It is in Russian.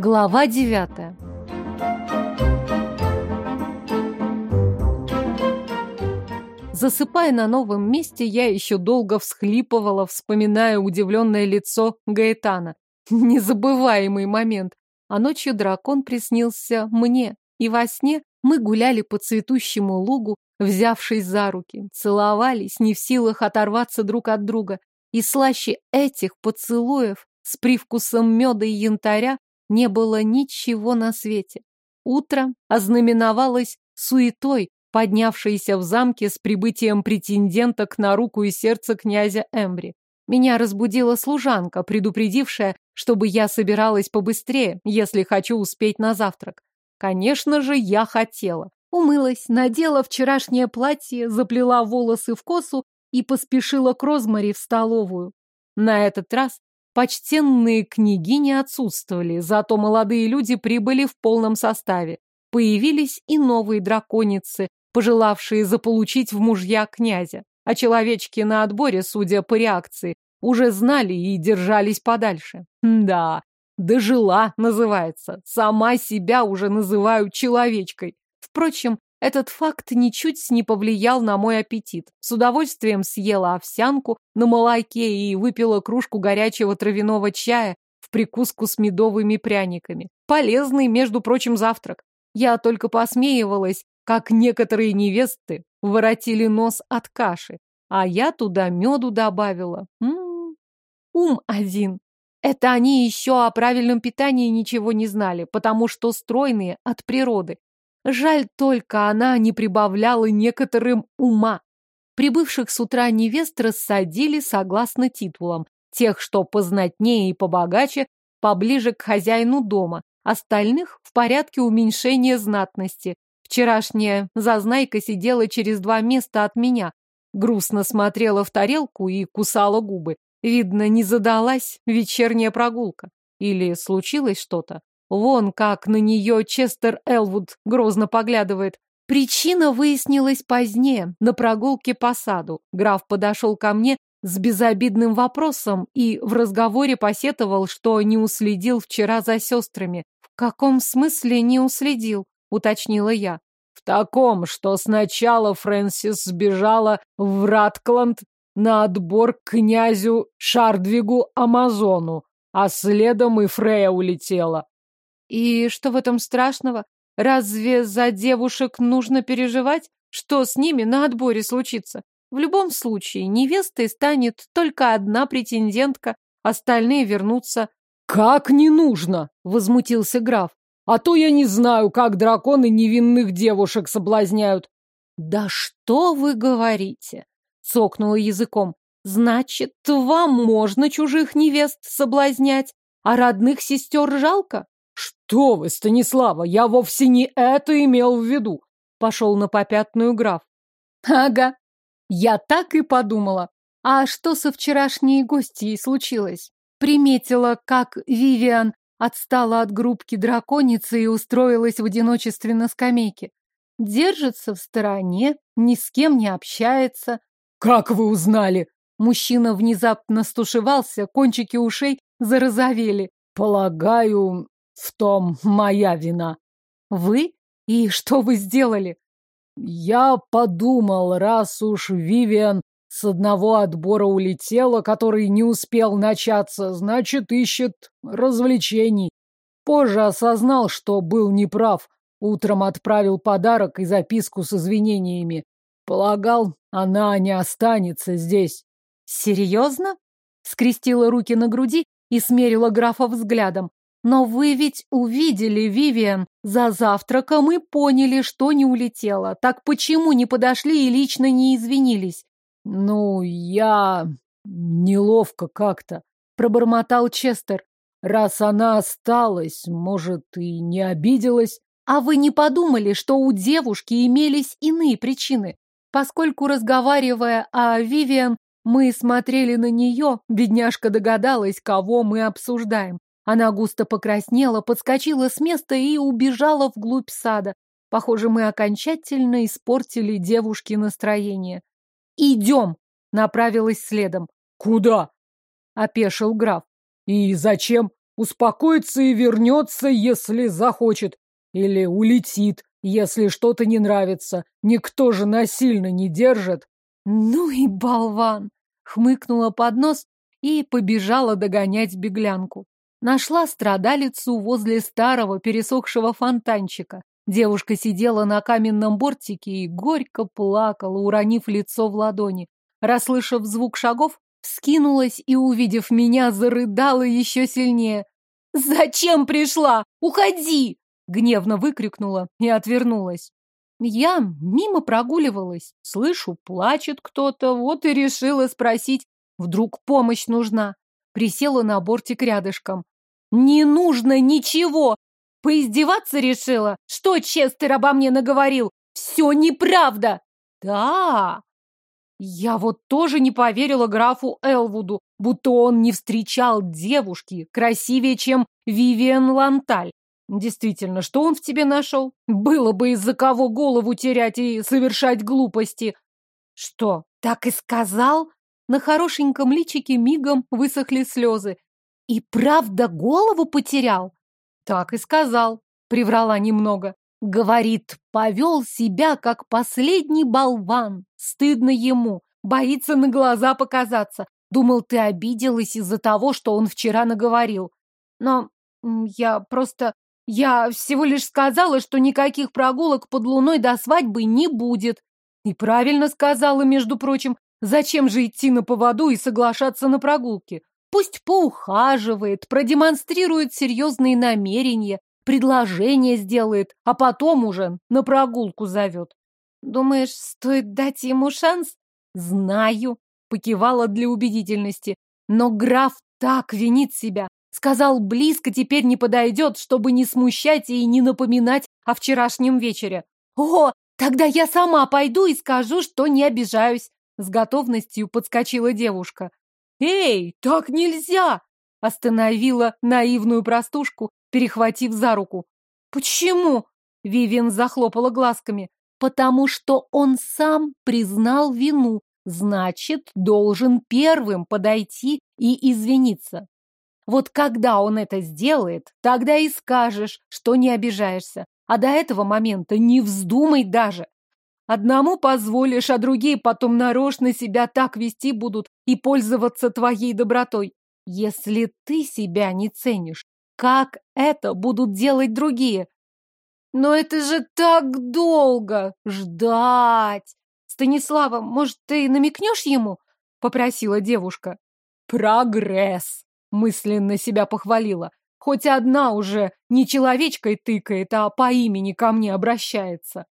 Глава девятая Засыпая на новом месте, я еще долго всхлипывала, вспоминая удивленное лицо Гаэтана. Незабываемый момент. А ночью дракон приснился мне, и во сне мы гуляли по цветущему лугу, взявшись за руки, целовались, не в силах оторваться друг от друга. И слаще этих поцелуев с привкусом меда и янтаря не было ничего на свете. Утро ознаменовалось суетой, поднявшейся в замке с прибытием претенденток на руку и сердце князя Эмбри. Меня разбудила служанка, предупредившая, чтобы я собиралась побыстрее, если хочу успеть на завтрак. Конечно же, я хотела. Умылась, надела вчерашнее платье, заплела волосы в косу и поспешила к Розмари в столовую. На этот раз почтенные княгини отсутствовали, зато молодые люди прибыли в полном составе. Появились и новые драконицы, пожелавшие заполучить в мужья князя. А человечки на отборе, судя по реакции, уже знали и держались подальше. Да, дожила, называется. Сама себя уже называю человечкой. Впрочем, этот факт ничуть не повлиял на мой аппетит. С удовольствием съела овсянку на молоке и выпила кружку горячего травяного чая в прикуску с медовыми пряниками. Полезный, между прочим, завтрак. Я только посмеивалась, как некоторые невесты воротили нос от каши, а я туда меду добавила. М -м -м. Ум один. Это они еще о правильном питании ничего не знали, потому что стройные от природы. Жаль только она не прибавляла некоторым ума. Прибывших с утра невест рассадили согласно титулам. Тех, что познатнее и побогаче, поближе к хозяину дома. Остальных в порядке уменьшения знатности. Вчерашняя зазнайка сидела через два места от меня. Грустно смотрела в тарелку и кусала губы. Видно, не задалась вечерняя прогулка. Или случилось что-то. Вон как на нее Честер Элвуд грозно поглядывает. Причина выяснилась позднее, на прогулке по саду. Граф подошел ко мне с безобидным вопросом и в разговоре посетовал, что не уследил вчера за сестрами. В каком смысле не уследил? Уточнила я. В таком, что сначала Фрэнсис сбежала в Раткланд на отбор к князю Шардвигу Амазону, а следом и Фрея улетела. И что в этом страшного? Разве за девушек нужно переживать? Что с ними на отборе случится? В любом случае, невестой станет только одна претендентка, остальные вернутся. «Как не нужно?» — возмутился граф. «А то я не знаю, как драконы невинных девушек соблазняют». «Да что вы говорите?» — цокнула языком. «Значит, вам можно чужих невест соблазнять, а родных сестер жалко?» «Что вы, Станислава, я вовсе не это имел в виду!» Пошел на попятную граф. «Ага, я так и подумала. А что со вчерашней гостьей случилось? Приметила, как Вивиан отстала от группки драконицы и устроилась в одиночестве на скамейке. Держится в стороне, ни с кем не общается. «Как вы узнали?» Мужчина внезапно стушевался, кончики ушей зарозовели. «Полагаю, в том моя вина. Вы? И что вы сделали? Я подумал, раз уж Вивиан с одного отбора улетела, который не успел начаться, значит, ищет развлечений. Позже осознал, что был неправ. Утром отправил подарок и записку с извинениями. Полагал, она не останется здесь. Серьезно? Скрестила руки на груди и смерила графа взглядом. Но вы ведь увидели Вивиан за завтраком и поняли, что не улетела. Так почему не подошли и лично не извинились? Ну, я... неловко как-то, пробормотал Честер. Раз она осталась, может, и не обиделась. А вы не подумали, что у девушки имелись иные причины? Поскольку, разговаривая о Вивиан, мы смотрели на нее, бедняжка догадалась, кого мы обсуждаем. Она густо покраснела, подскочила с места и убежала вглубь сада. Похоже, мы окончательно испортили девушке настроение. «Идем!» — направилась следом. «Куда?» — опешил граф. «И зачем?» Успокоится и вернется, если захочет. Или улетит, если что-то не нравится. Никто же насильно не держит. Ну и болван! Хмыкнула под нос и побежала догонять беглянку. Нашла страдалицу возле старого пересохшего фонтанчика. Девушка сидела на каменном бортике и горько плакала, уронив лицо в ладони. Расслышав звук шагов, вскинулась и, увидев меня, зарыдала еще сильнее. «Зачем пришла? Уходи!» Гневно выкрикнула и отвернулась. Я мимо прогуливалась. Слышу, плачет кто-то, вот и решила спросить, вдруг помощь нужна. Присела на бортик рядышком. «Не нужно ничего! Поиздеваться решила? Что Честер обо мне наговорил? Все неправда!» «Да!» Я вот тоже не поверила графу Элвуду, будто он не встречал девушки красивее, чем Вивиан Ланталь. Действительно, что он в тебе нашел? Было бы из-за кого голову терять и совершать глупости. Что, так и сказал? На хорошеньком личике мигом высохли слезы. И правда голову потерял? Так и сказал. Приврала немного. Говорит, повел себя как последний болван. Стыдно ему. Боится на глаза показаться. Думал, ты обиделась из-за того, что он вчера наговорил. Но я просто я всего лишь сказала, что никаких прогулок под луной до свадьбы не будет. И правильно сказала, между прочим. Зачем же идти на поводу и соглашаться на прогулки? Пусть поухаживает, продемонстрирует серьезные намерения, предложение сделает, а потом уже на прогулку зовет. Думаешь, стоит дать ему шанс? Знаю, покивала для убедительности. Но граф так винит себя, Сказал, близко теперь не подойдет, чтобы не смущать и не напоминать о вчерашнем вечере. О, тогда я сама пойду и скажу, что не обижаюсь. С готовностью подскочила девушка. Эй, так нельзя! Остановила наивную простушку, перехватив за руку. Почему? Вивен захлопала глазками. Потому что он сам признал вину, значит, должен первым подойти и извиниться. Вот когда он это сделает, тогда и скажешь, что не обижаешься. А до этого момента не вздумай даже. Одному позволишь, а другие потом нарочно себя так вести будут и пользоваться твоей добротой. Если ты себя не ценишь, как это будут делать другие? Но это же так долго ждать. Станислава, может, ты намекнешь ему? Попросила девушка. Прогресс. Мысленно себя похвалила. Хоть одна уже не человечкой тыкает, а по имени ко мне обращается.